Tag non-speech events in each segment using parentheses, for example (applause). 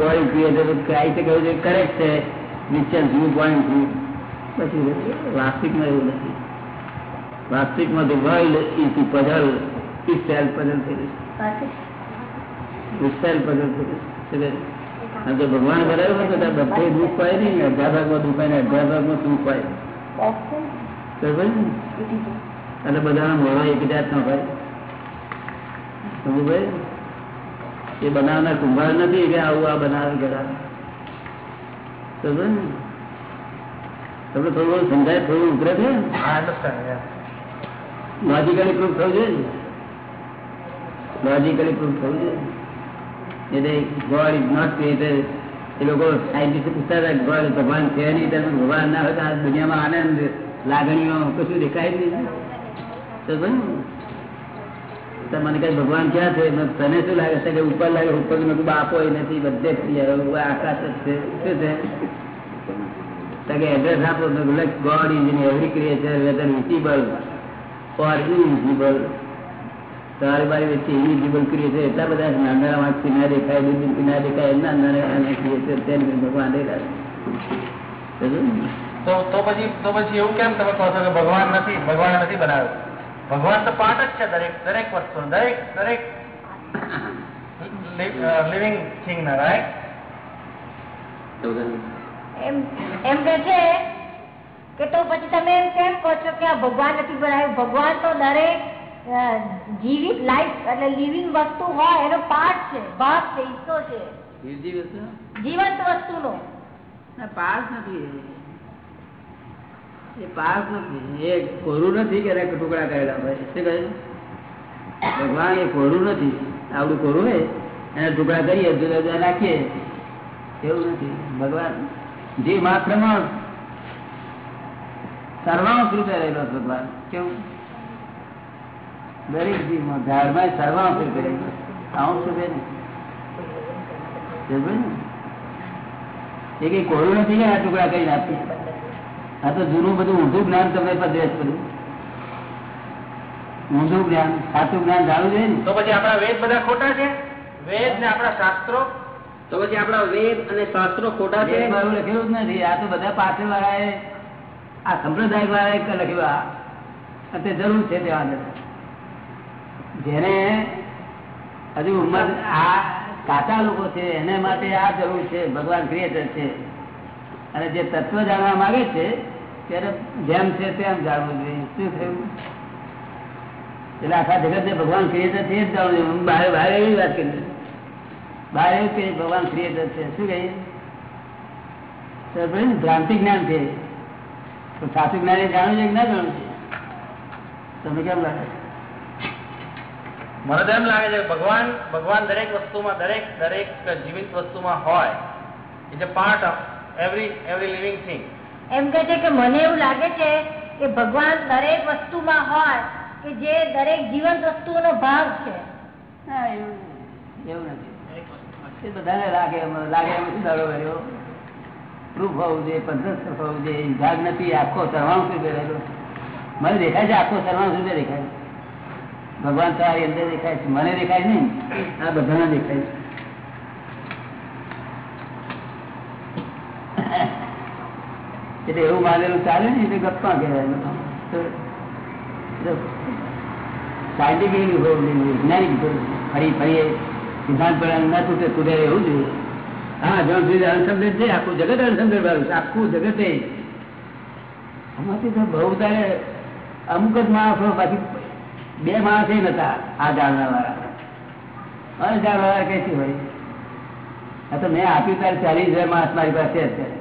ગોળ એટલે ક્રાઇસ્ટ કહ્યું છે કરેક્ટ છે. નિશ્ચય વ્યૂ પોઈન્ટ પછી વાસ્તવિકમાં એવું નથી. વાસ્તવિકમાં તો world is puzzle is self puzzle થઈ ગયું. પઝલ થઈ અને જો ભગવાન બરાબર તો બધે દુઃખ પાય નહીં. અડધા ભાગમાં દુઃખ હોય ને અડધા ભાગમાં સુખ ને અને બધાના મોડા એક જાત નો ભાઈ સમજ ભાઈ? એ બનાવનાર કુંભાર નથી કે આવું આ બનાવે કરા તમને થોડું સમજાય થોડું ઉતરે છે? લોજિકલી પ્રૂફ થવું જોઈએ લોજિકલી પ્રૂફ થવું જોઈએ એટલે ગોડ ઇઝ નોટ ક્રિએટેડ એ લોકો સાયન્ટિસ્ટ પૂછતા હતા ગોડ ભગવાન છે નહીં તમે ભગવાન ના હોય તો આ દુનિયામાં આનંદ લાગણીઓ કશું દેખાય જ નહીં. મને કઈ ભગવાન ક્યાં છે? તને શું લાગે છે કે ઉપર લાગે? ઉપર મેં બાપો નથી બધે આકાશ છે. શું છે? કે એડ્રેસ આપો. God is in every creature whether visible or invisible તારી બારી વચ્ચે ઇનવિઝિબલ ક્રિએચર એટલા બધા નાના વાંચથી ના દેખાય દૂરબીનથી ના દેખાય. એમના નાના ક્રિએચર તેને ભગવાન દેખાય તો પછી તો પછી એવું કેમ તમે કહો છો કે ભગવાન નથી ભગવાન નથી બનાવ્યો? ભગવાન તો પાઠ જ છે દરેક દરેક વસ્તુ દરેક દરેક લિવિંગ થિંગ ના રાઈટ એમ એમ કે છે કે તો પછી તમે એમ કેમ કહો છો કે આ ભગવાન નથી બનાવ્યું? ભગવાન તો દરેક જીવિત લાઈફ એટલે લિવિંગ વસ્તુ હોય એનો પાર્ટ છે ભાગ છે હિસ્સો છે. જીવંત વસ્તુનો. પાર્ટ નથી એ પાસ નથી એ કોરું નથી કે ટુકડા કરેલા ભાઈ શું ભગવાન એ કોરું નથી, આવડું કોરું હોય, એના ટુકડા કરીએ, જુદા જુદા નાખીએ, એવું નથી. ભગવાન જે માત્રમાં સર્વાંશ રૂપે રહેલો ભગવાન, કેવું? દરેક જીવમાં ધારમાં સર્વાંશ રૂપે રહેલો આવું શું ને? એ કઈ કોરું નથી કે આ ટુકડા કરીને આપીએ? આ તો જૂનું બધું ઊંધું જ્ઞાન તમે પદ્રેશ બધું ઊંધું જ્ઞાન સાચું જ્ઞાન જાણવું જોઈએ ને? તો પછી આપણા વેદ બધા ખોટા છે? વેદ ને આપણા શાસ્ત્રો? તો પછી આપણા વેદ અને શાસ્ત્રો ખોટા છે? મારું લખેલું જ નથી. આ તો બધા પાછળ વાળાએ આ સંપ્રદાય વાળાએ લખ્યું આ. તે જરૂર છે તેવા જેને હજુ ઉંમર આ કાચા લોકો છે એને માટે આ જરૂર છે. ભગવાન ક્રિએટર છે. અને જે તત્વ જાણવા માંગે છે ત્યારે જેમ છે તેમ જાણવું જોઈએ. શું થયું? એટલે આખા જગત ને ભગવાન ક્રિએટર છે જ જાણવું જોઈએ. એવી વાત કરી બહાર એવું કે ભગવાન ક્રિએટર છે. શું કહીએ ભ્રાંતિ જ્ઞાન છે તો સાચું જ્ઞાન એ જાણવું છે કે ના જાણવું છે? તમને કેમ લાગે? મને તો એમ લાગે છે ભગવાન ભગવાન દરેક વસ્તુમાં, દરેક દરેક જીવિત વસ્તુમાં હોય. Is a part of every every living thing એમ કે છે કે મને એવું લાગે છે કે ભગવાન દરેક વસ્તુમાં હોય કે જે દરેક જીવંત વસ્તુઓનો ભાગ છે. લાગે લાગે દાડો કર્યો. પ્રૂફ હોવું જોઈએ પદ્ધત હોવું જોઈએ નથી, આખો સર્વાંશ શું રહેલો. મને દેખાય છે, આખો સર્વાંશ શું દેખાય. ભગવાન તમારી અંદર દેખાય છે, મને દેખાય નહીં, આ બધાને દેખાય છે. એટલે એવું માનેલું ચાલે ને એટલે ગપ્પા કહેવાય સાયન્ટિફિક વૈજ્ઞાનિક. ફરી ફરી સિદ્ધાંત પર ના તૂટે તૂટે એવું જોઈએ હા, જ્યાં સુધી અણસમજણ છે આખું જગત અણસમજણ વાળું છે, આખું જગતે આમાંથી તો બહુ તારે અમુક જ માણસો બાકી બે માણસ નતા આ જાણવા વાળા અણજાણવા વાળા કઈ હોય આ તો મેં આપ્યું ત્યારે ચાલીસ હજાર માણસ મારી પાસે અત્યારે?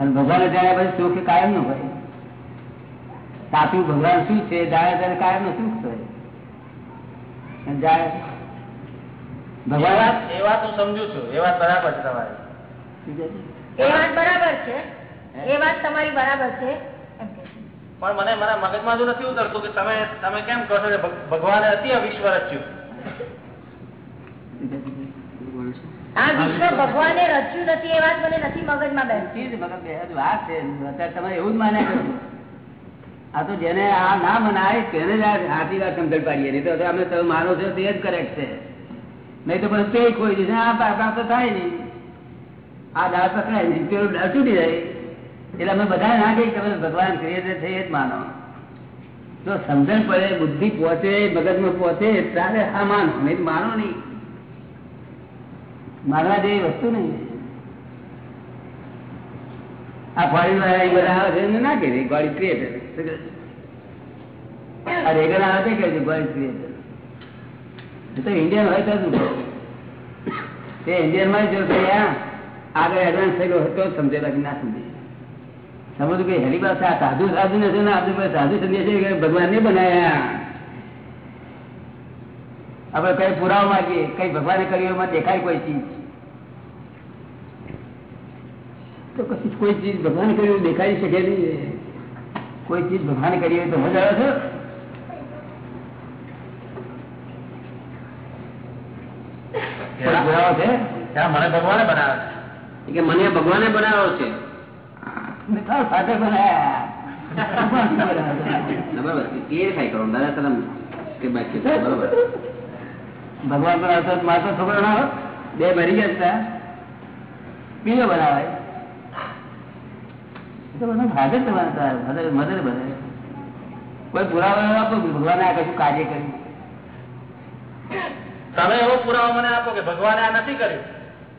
અને ભગવાન જાણ્યા પછી સુખ કાયમનું હોય. તાપ્યું ભગવાન શું છે? જાણે ત્યારે કાયમનું સુખ હોય. જાણે ભગવાન એ વાત હું સમજુ છું. એ વાત બરાબર છે તમારી. એ વાત બરાબર છે. એ વાત તમારી બરાબર છે. પણ મને મારા મગજમાં તો નથી ઉતરતું કે તમે તમે કેમ કહો છો કે ભગ- ભગવાને અતિ અવિશ્વ રચ્યું આ વિશ્વ આ તો જેને આ આ નહીં તો અમે તમે માનો છો તે જ કરેક્ટ છે. નહીં તો તે ખોઈ દીધું આ પાપા થાય નહીં. આ દાળ પકડાય નહીં. પેલું દાળ તૂટી જાય. એટલે અમે બધા ના કહીએ તમે ભગવાન ક્રિએટર છે એ જ માનો. જો સમજણ પડે, બુદ્ધિ પહોંચે, મગજમાં પહોંચે, ત્યારે હા માનો. નહીં માનો નહીં. માનવા જેવી વસ્તુ નહીં. આ ફોરેન આવે છે ના કહે ગોડ ક્રિએટર. ઇન્ડિયન હોય તો આગળ એડવાન્સ થયેલો હોય તો જ સમજે ના સમજે. સમજવું કે હેરી પાસે સાધુ સાધુ નથી ને આપણે સાધુ સમજે છે કે ભગવાન ને બનાયા. આપણે કઈ પુરાવો માંગીએ કઈ ભગવાને કર્યું એમાં દેખાય કોઈ ચીજ? તો કશું કોઈ ચીજ ભગવાન કર્યું દેખાઈ શકે નહીં કોઈ ચીજ ભગવાને કરી હોય તો મજા આવે છે? પુરાવો છે? ત્યાં મને ભગવાને બનાવે. કે મને ભગવાને બનાવ્યો છે. બનાયા. ભગવાન (laughs) બરાબર. કરો દાદા તરમ કે બાકી છે, બરાબર. ભગવાન પણ તો મારો છોકરો ના હોય બે મરી ગયા હતા. બીજો બનાવે તો બધું ફાધર તમારે તાર મધર મધર બનાવે કોઈ પુરાવા આપો કે ભગવાને આ કશું કાર્ય કર્યું? તમે એવો પુરાવો મને આપો કે ભગવાને આ નથી કર્યું.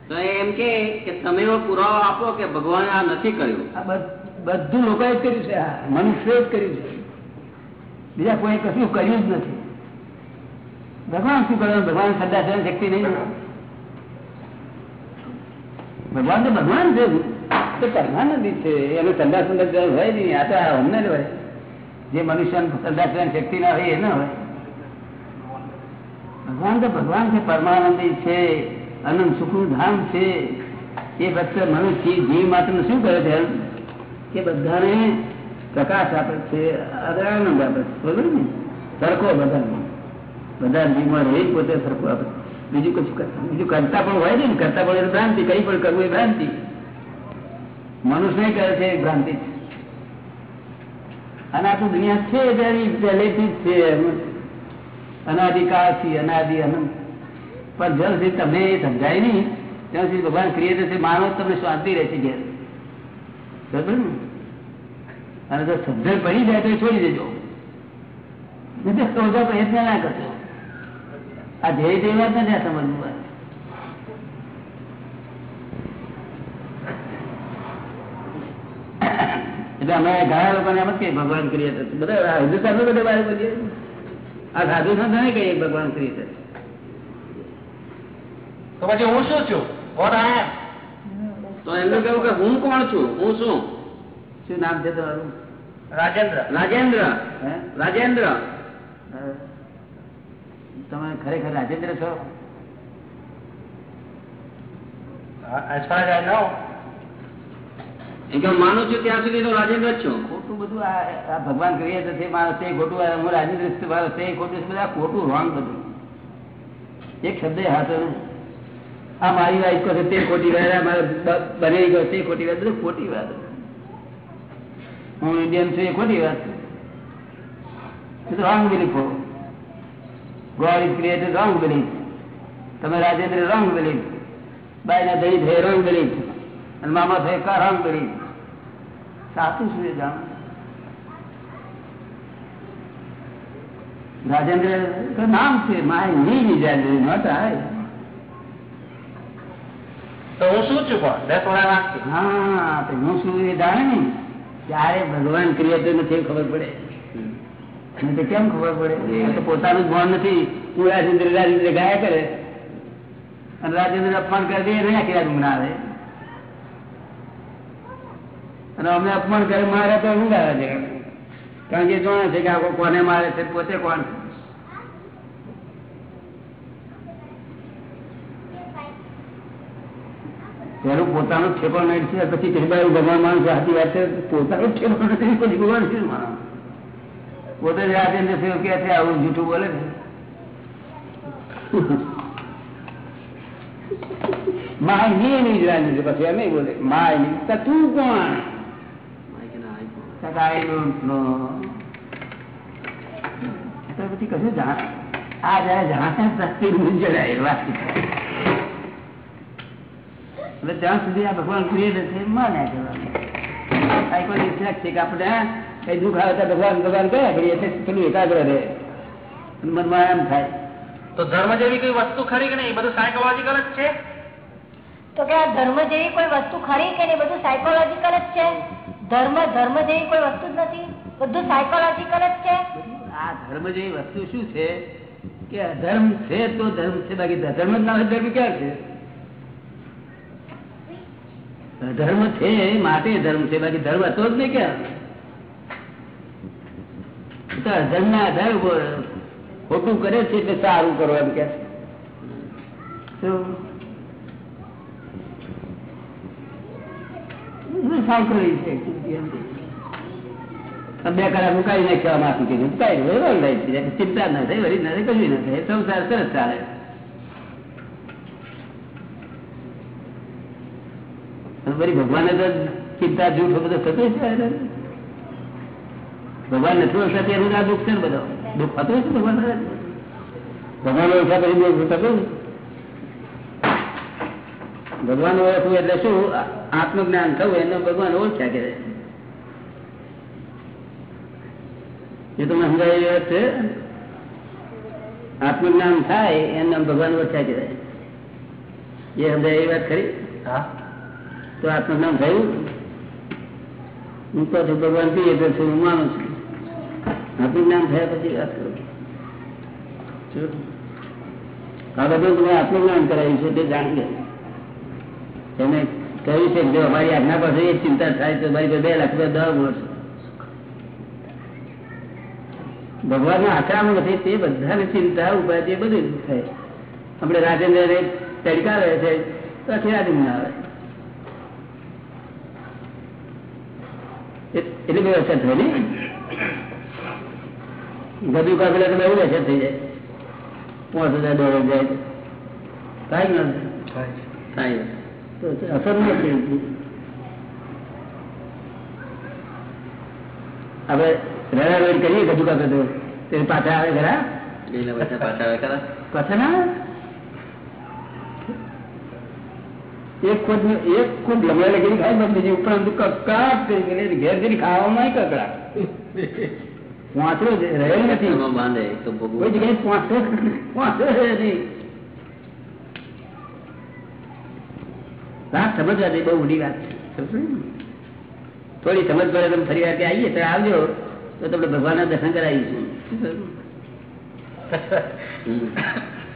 તો એમ કે તમે એવો પુરાવો આપો કે ભગવાને આ નથી કર્યું? આ બધું લોકોએ કર્યું છે આ મનુષ્ય જ કર્યું છે. બીજા કોઈ કશું કર્યું જ નથી. ભગવાન શું કરવાનું? ભગવાન શ્રદ્ધા છે, શક્તિ નહીં. ભગવાન તો ભગવાન છે. તો કરવાન નથી છે. એનું સંદાસ સંદાસ હોય નહીં. આ તો અમને જ હોય. જે મનુષ્ય સંદાસ શક્તિ ના હોય, એ હોય. ભગવાન તો ભગવાન છે, પરમાનંદી છે. અનંત સુખનું ધામ છે. એ ફક્ત મનુષ્ય, જીવ માત્ર શું કરે છે? કે બધાને પ્રકાશ આપે છે આનંદ આપે છે. બરોબર ને? સરખો બધાને. બધા જીવમાં રહી પોતે સરખું આપે. બીજું કશું કરતા બીજું કરતા પણ હોય ને, કરતા પણ ભ્રાંતિ, કઈ પણ કરવું એ ભ્રાંતિ. મનુષ્ય કરે છે ભ્રાંતિ અને આખું દુનિયા છે તેની પહેલેથી જ છે. અનાદિકાળથી અનાદિ અનંત. પણ જ્યાં સુધી તમને એ સમજાય નહીં, ત્યાં સુધી ભગવાન ક્રિએટર છે માનો તમને શાંતિ રહેશે ઘેર. બરાબર ને? અને જો સમજણ પડી જાય તો છોડી દેજો. સમજો પ્રયત્ન ના કરજો આ ધ્યેય જેવી વાત નથી આ સમજવું વાત. એટલે અમે ઘણા લોકોને એમ જ કહીએ ભગવાન ક્રિએટર છે. બધા આ હિન્દુસ્તાન બધા બારે કરીએ આ સાધુ સંત નહીં કહીએ ભગવાન ક્રિએટર તો પછી હું શું છું? વોટ આઈ તો એમનું કેવું કે હું કોણ છું? હું શું? શું નામ છે તમારું? રાજેન્દ્ર. રાજેન્દ્ર. હે? રાજેન્દ્ર. તમે ખરેખર રાજેન્દ્ર છો? માનું છું ત્યાં સુધી તો રાજેન્દ્ર જ છું. ખોટું બધું આ ભગવાન કરીએ તો માણસ તે ખોટું આ હું રાજેન્દ્ર માણસ તે ખોટું બધા ખોટું રોંગ બધું. એક શબ્દ હાથો આ મારી વાઈફ કહે તે ખોટી વાત મારે બને ગયો તે ખોટી વાત બધું ખોટી વાત. હું ઇન્ડિયન છું એ ખોટી વાત wrong belief God is created wrong belief તમે રાજેન્દ્ર રોંગ બિલીફ બાયના દહી થઈ રોંગ બિલીફ અને મામા થઈ કા રોંગ બિલીફ સાચું શું એ જાણો? રાજેન્દ્ર તો નામ છે માયની રાજેન્દ્ર નોટ આય તો હું શું છું પણ? that's what હા તો હું શું એ જાણે ને? ત્યારે ભગવાન ક્રિએટર નથી ખબર પડે. કેમ ખબર પડે? એ. તો પોતાનું ભાન નથી. હું રાજેન્દ્ર રાજેન્દ્ર ગાયા કરે. અને રાજેન્દ્ર અપમાન કરી દે નહીં આખી ઊંઘ ના આવે અને અમને અપમાન કરે મારે તો ઊંઘ આવે છે. કારણ કે જોણે છે કે આખો કોને મારે છે પોતે કોણ છે? પેલું પોતાનું ઠેકો નહીં છે પછી ભગવાન માણસ હાથી વાત છે પોતાનું ઠેકો નથી પછી ભગવાન શું માનો પોતે રાજેન્દ્ર સેવ કે છે, આવું જૂઠું બોલે છે? માયની નહીં રાજેન્દ્ર પછી એમ બોલે, માય નહીં તો કોણ? આ જયારે જાણતા શક્તિ વાત એટલે ત્યાં સુધી આ ભગવાન ક્રિએટર છે, માને કહેવાનું. આ છે કે આપણે કઈ દુઃખ આવે તો ભગવાન ભગવાન કયા કરીએ પેલું એકાગ્ર રહે. મનમાં એમ થાય. તો ધર્મ જેવી કોઈ વસ્તુ ખરી કે નહીં? બધું સાયકોલોજીકલ જ છે? તો કે આ ધર્મ જેવી કોઈ વસ્તુ ખરી કે નહીં? બધું સાયકોલોજીકલ જ છે? ધર્મ ધર્મ જેવી કોઈ વસ્તુ જ નથી? બધું સાયકોલોજીકલ જ છે? આ ધર્મ જેવી વસ્તુ શું છે? કે અધર્મ છે તો ધર્મ છે. બાકી ધર્મ જ ના હોય ધર્મ ક્યાં છે? ધર્મ છે માટે ધર્મ છે. બાકી ધર્મ હતો જ નહીં ક્યાં? એ તો અધર્મ ના ઉપર ખોટું કરે છે એટલે સારું કરો એમ કે. બે કલાક મુકાઈ નાખ્યા માફી કીધું. મુકાઈ જાય ચિંતા ના થાય, વળી ના થાય, કશું ના થાય. સંસાર સરસ ચાલે. વળી ભગવાને તો ચિંતા જૂઠ બધું થતું છે ભગવાન નથી ઓછા તેનું આ દુઃખ છે ને બધા? દુઃખ હતો છે ભગવાન ભગવાન? ઓછા કરી દુઃખ થતું ભગવાન ઓળખવું એટલે શું? આત્મજ્ઞાન થવું એને ભગવાન ઓળખ્યા કે એ તમને સમજાય વાત છે આત્મજ્ઞાન થાય એમ ભગવાન ઓળખ્યા કે એ સમજાય એ વાત ખરી? હા. તો આત્મજ્ઞાન થયું? હું તો ભગવાન કહીએ તો હું માનું છું? આત્મજ્ઞાન થયા પછી વાત કરો. આ બધું તમે આત્મજ્ઞાન કરાવ્યું છે તે જાણી તમે કહ્યું છે જો અમારી આજ્ઞા પાસે એક ચિંતા થાય તો મારી બે લાખ રૂપિયા દર વર્ષ ભગવાન ના આક્રમ નથી તે બધાને ચિંતા, ઉપાય તે બધું થાય. આપણે રાજેન્દ્ર તડકા રહે છે, તો અખિરાજી ના આવે. એટલી બધી અસર ગદુ કાપેલા એટલે બહુ લેશે થઈ જાય. પાંચ હજાર ડોલર જાય તો. થાય કે ના થાય? થાય તો અસર નથી હવે રેડાવેડ કરીએ ગજુ કાપે તો. તે પાછા આવે ખરા? એના બધા પાછા આવે ખરા? પાછા ના? એક ખુદ એક ખુદ લમડે લગીને ખાય બીજી ઉપરાંત કકડાટ કરી ઘેર ઘેરી ખાવામાં કકડાટ વાંચડો રહેલ નથી. બાંધે તો કોઈ જગ્યાએ વાંચડો વાંચડો રહે નહીં. વાત સમજવા જેવી બહુ મોટી વાત થોડી સમજ પડે તમે ફરી વાર આવીએ તો આવજો. તો તમને ભગવાનના દર્શન કરાવીશું.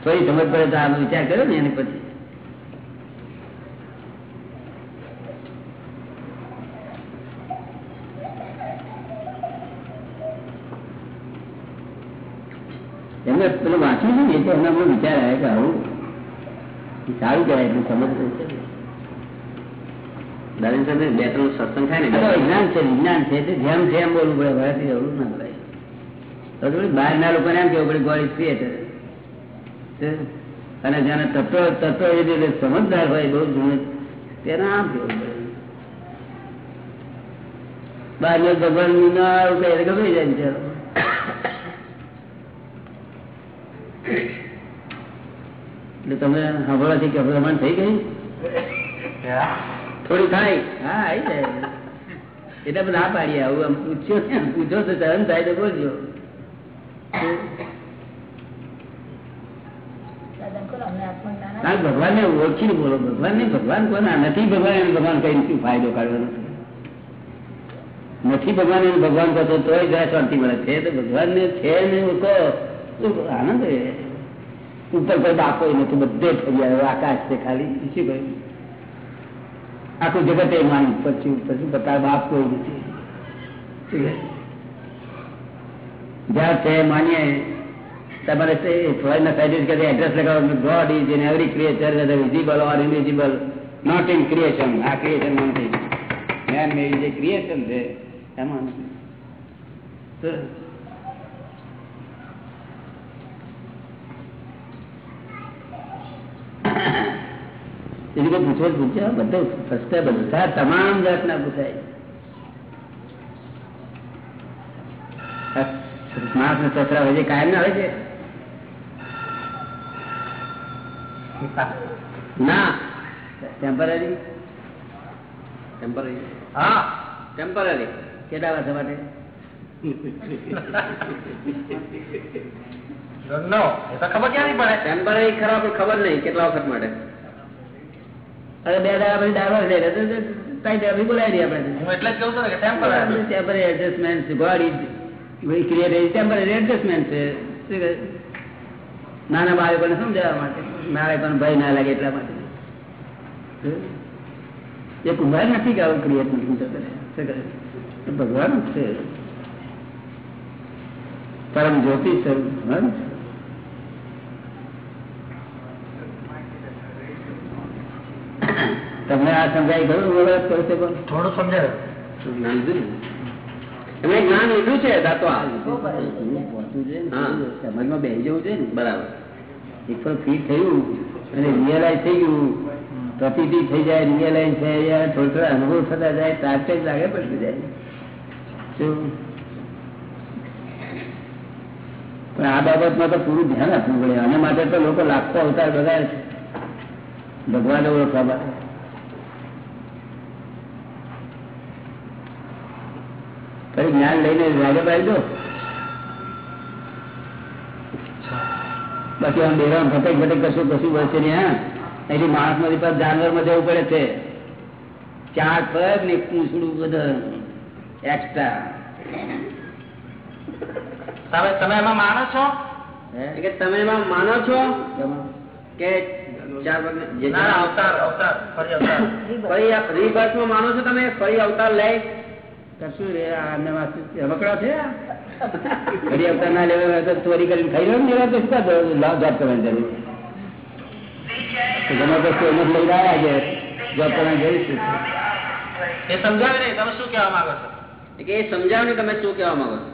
થોડી સમજ પડે તો આનો વિચાર કર્યો ને એને પછી. એમને પેલું વાંચ્યું છે ને એટલે એના મને વિચાર આવે કે આવું સારું કહેવાય એટલું સમજ દાદા બે ત્રણ સત્સંગ થાય ને વિજ્ઞાન છે વિજ્ઞાન છે એટલે જેમ છે બોલવું પડે બહારથી એવું ના બોલાય તો ના લોકોને એમ કેવું પડે ગોડ ઇઝ ક્રિએટર અને જેને તત્વ તત્વ એ રીતે સમજદાર હોય બહુ જૂનું તેને આમ કેવું પડે. બહાર ભગવાન ના ગભરાઈ જાય બિચારો એટલે તમે સાંભળવાથી કે ભ્રમણ થઈ ગઈ? થોડી થાય. હા આવી જાય. એટલે આપણે ના પાડીએ આવું આમ પૂછ્યો ને પૂછો તો સહન થાય તો બોલજો. ભગવાન ને ઓળખીને બોલો. ભગવાન ને ભગવાન કોના નથી ભગવાન એને ભગવાન કઈ શું ફાયદો કાઢવાનો નથી. ભગવાન એને ભગવાન કહો તો તોય જરા શાંતિ મળે. છે તો ભગવાન ને છે ને કહો. તો આનંદ રહે ઉપર કોઈ બાપો નથી બધે ફર્યા આકાશ છે ખાલી શું કહ્યું આખું જગત એ માનું પછી પછી બતા બાપ કોઈ નથી શું કહે? જ્યાં છે માનીએ તમારે ફોરેન સાયન્ટિસ્ટ કે એડ્રેસ લગાવો God is in every creature whether visible or invisible not in creation આ ક્રિએશનમાં નથી મેન મેડ જે ક્રિએશન છે એમાં નથી. તો એની કોઈ પૂછવો જ પૂછ્યા બધું ફસતા બધા તમામ જાતના પૂછાય માણસ ને સસરા હોય છે કાયમ ના હોય છે? ના. ટેમ્પરરી ટેમ્પરરી હા ટેમ્પરરી કેટલા વર્ષ માટે? ખબર ક્યાં ક્યાંથી પડે? ટેમ્પરરી ખરાબ ખબર નહીં. કેટલા વખત માટે? અરે બે દાડા પછી ડાયવર્સ લઈ કઈ ડાયવર્સ બોલાવી દઈએ આપણે હું એટલે જ કહું છું કે temporary temporary adjustment God is create temporary adjustment છે? નાના બાળકોને સમજાવવા માટે. મારે પણ ભય ના લાગે એટલા માટે. એ કુંભાર નથી કે આવું ક્રિએટ નથી ભગવાન છે. પરમ જ્યોતિ છે ભગવાન છે. તમને આ સમજાય ગયું વગર કહું છે પણ થોડું સમજાય. જ્ઞાન લીધું ને? જ્ઞાન લીધું. છે. સમજમાં બેસી જવું છે ને? બરાબર. એક પણ ફીટ થયું અને રિયલાઇઝ થઈ ગયું. પ્રતિથી થઈ જાય રિયલાઇઝ થઈ જાય થોડા થોડા અનુભવ થતા જાય તાર જ લાગે પડતી જાય શું? પણ આ બાબતમાં તો પૂરું ધ્યાન આપવું પડે. આના માટે તો લોકો લાખો અવતાર બધા ભગવાન ભગવાને ઓળખવા માટે. ફરી જ્ઞાન લઈને જાગે પાડી દો બાકી આમ ડેરા ફટેક ફટેક કશું કશું વર્ષે નહીં હા? અહીંથી માણસમાંથી પાછું જાનવરમાં જવું પડે છે. ચાર પર ને પૂછડું બધું એક્સ્ટ્રા તમે તમે એમાં માનો છો? કે તમે એમાં માનો છો? કે ના ના, અવતાર અવતાર ફરી અવતાર. માનો છો તમે? ફરી અવતાર લે કશું રે વાંચું રમકડા છે? ઘડી અવતાર ના લેવા તો ચોરી કરીને ખાઈ રહ્યો ને તો શું લાભ જોબ કરવાની જરૂર. તો તો કોઈ નથી લઈને આવ્યા છે. જોબ કરવાની જરૂર એ સમજાવી તમે શું કહેવા માંગો છો? કે એ સમજાવો ને તમે શું કહેવા માંગો છો?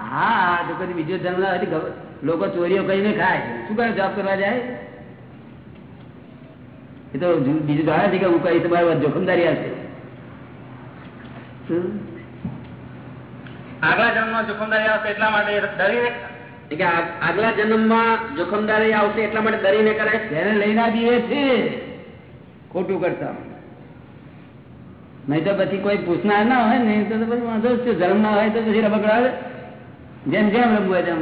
હા તો કદી બીજો જન્મ લોકો ચોરીઓ કરીને ખાય શું કરે જોબ કરવા જાય? એ તો બીજું જાણે છે કે હું કઈ તમારી જોખમદારી હશે શું? આગલા જન્મમાં જોખમદારી આવશે એટલા માટે ડરીને આગલા જન્મમાં જોખમદારી આવશે એટલા માટે ડરીને કરે? છે તેને લઈને આવીએ છે. ખોટું કરતા નહીં તો પછી કોઈ પૂછનાર ના હોય ને તો પછી વાંધો છે. ધર્મ ના હોય તો પછી રમકડા જેમ જેમ રમવું હોય તેમ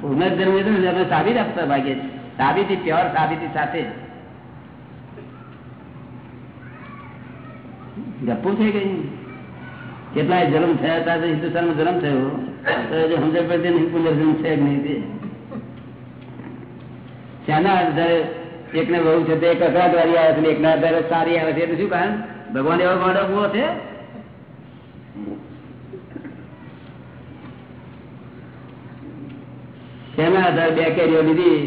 પુનર્જન્મ સાબિત આપતા ભાગ્યે સાબિતી પ્યોર સાબિતી સાથે ગપ્પુ છે કઈ કેટલાય જન્મ થયા હતા તો હિન્દુસ્તાનમાં જન્મ થયો. તો સમજણ પડતી નહીં પુનર્જન્મ છે કે નહીં તે. શાના આધારે એકને બહુ છે તે એક વાળી આવે છે ને એકના આધારે સારી આવે છે. એટલે શું કારણ? ભગવાન એવો ગોડો ઊભો છે? શેના આધારે બે કેરીઓ લીધી.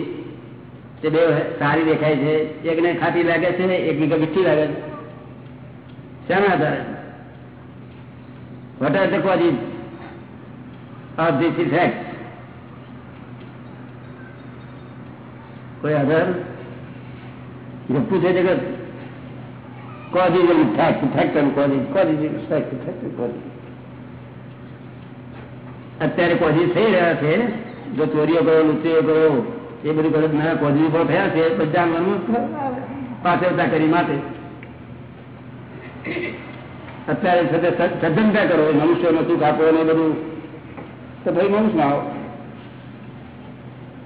તે બે સારી દેખાય છે. એકને ખાટી લાગે છે એકને મીઠી લાગે છે. શેના આધારે are the causes of this effect? કોઈ આધાર ગપ્પુ છે જગત and causes, causes and effect, effect and causes. અત્યારે કોઝિસ થઈ રહ્યા છે જો ચોરીઓ કરો લુચ્ચીઓ કરો એ બધું કરો ના કોઝિસ પર થયા છે બધા પાછળતા કરી માટે (laughs) અત્યારે સજ્જનતા કરો, મનુષ્યનો સુખ આપો ને બધું. તો ભાઈ મનુષ્ય આવો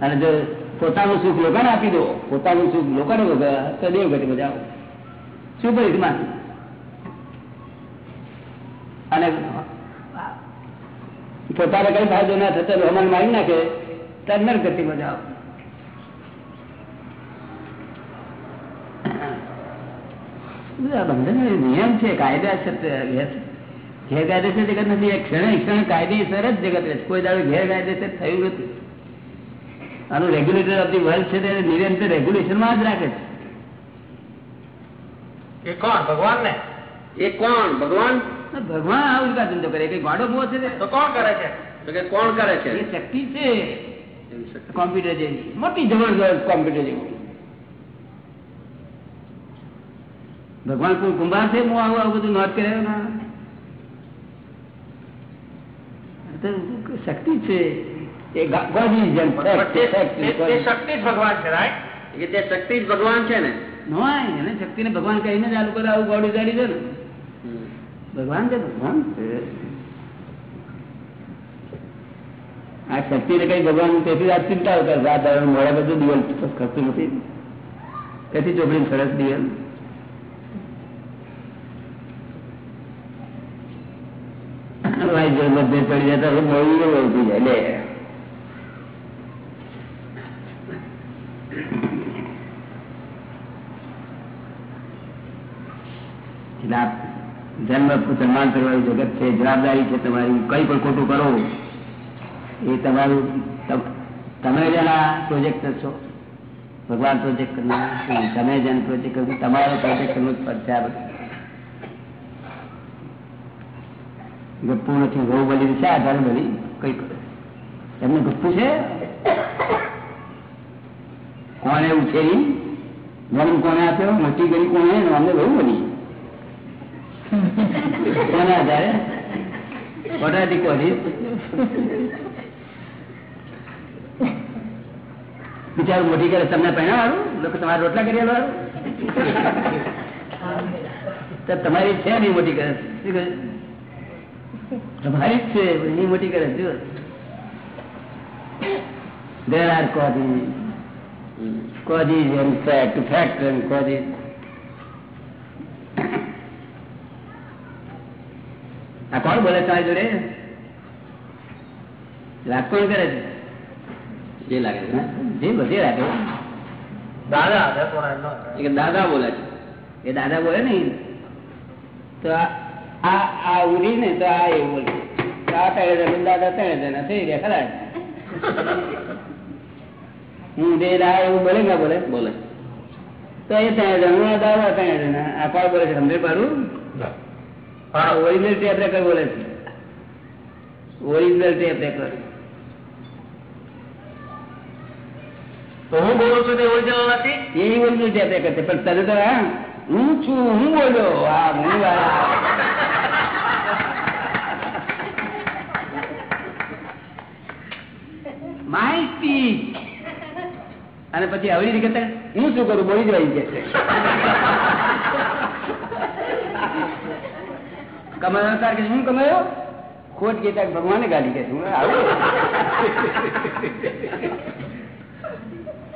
અને જો પોતાનું સુખ લોકોને આપી દો, પોતાનું સુખ લોકોને વગર તો દેવ ઘટી બધા. શું પરિસ્થિતિમાં અને પોતાને કઈ ફાયદો ના થતો હમણ મારી નાખે ત્યારે નરગતિ બજાવો બધા. બંધન નિયમ છે કાયદા છે ગેરકાયદેસર જગત નથી એક ક્ષણે ક્ષણે કાયદેસર જ જગત રહે છે. કોઈ દાડો ગેરકાયદેસર થયું નથી. આનું રેગ્યુલેટર ઓફ ધી વર્લ્ડ છે તે નિરંતર રેગ્યુલેશનમાં જ રાખે છે. એ કોણ? ભગવાન ને? એ કોણ? ભગવાન? ભગવાન આ ઉદઘાટન તો કરે. કઈ ગાડો બહુ છે તો? કોણ કરે છે? તો કે કોણ કરે છે? એ શક્તિ છે. કોમ્પ્યુટર જેવી. મોટી જબરદસ્ત કોમ્પ્યુટર જેવું. ભગવાન કોઈ કુંભાર છે? હું આવું આવું બધું નોટ કર્યો ના. શક્તિ છે? એ God જેમ શક્તિ જ ભગવાન છે રાઈટ તે શક્તિ જ ભગવાન છે ને. નોય, એને શક્તિને ભગવાન કહીને જ આ આવું દે ને. ભગવાન છે ભગવાન છે. આ શક્તિને કઈ ભગવાન તેથી આ ચિંતા કરે મોડા બધું દિવાલ ખસતું નથી. તેથી ચોપડી સરસ દિવાલ ભાઈ જો બધે ચડી જતા હવે ઓળખી જાય લે. જન્મ સન્માન કરવાનું જગત છે, જવાબદારી છે તમારી, કઈ પણ ખોટું કરો, એ તમારું, તમ- જેના પ્રોજેક્ટ છો. ભગવાન પ્રોજેક્ટ કરનાર તમે જેને પ્રોજેક્ટ કરો, તમારો પ્રોજેક્ટ કરવું જ પડશે આ બધું. ગપ્પુ નથી ગૌ બલી છે આધારે બલી કઈ એમને ગપ્પુ છે? કોને ઉછેરી જન્મ કોને આપ્યો? મોટી ગરી કોને અમને બહુ બની કોને આધારે? બિચારું મોટી કરે, તમને પહેણાવાળું? લોકો તમારે રોટલા કરી? તમારી છે નહીં મોટી કરે. શું? તમારી જ છે એની મોટી કરે જુઓ. There are causes. Causes and fact, fact and causes. આ કોણ બોલે તારી જોડે? રાગ કોણ કરે છે? જે લાગે છે જે બધે રાખે દાદા દાદા બોલે છે. એ દાદા બોલે ને તો આ- આ ઉડી ને તો આ એવું બોલે આ ત્રણ જણ દાદા ત્રણ જણા થઈ ગયા ખરા? હું દે આ એવું બોલે ના બોલે? બોલે. તો એ ત્રણ જણ દાદા ત્રણ જણા આ કોણ બોલે છે સમજે પાડું? ઓરિજિનલ ટેપ રેકર બોલે છે. ઓરિજિનલ ટેપ રેકર તો હું બોલું છું તે ઓરિજિનલ નથી? એ ઓરિજિનલ ટેપ રેકર છે પણ તને તો હા હું છું હું બોલ્યો. આ હું માય સ્પીચ અને પછી આવી રીતે હું શું કરું? બોલી જવાય કે કમાયો તાર કે હું કમાયો? ખોટ કહેતા ભગવાને ગાલી કે. હું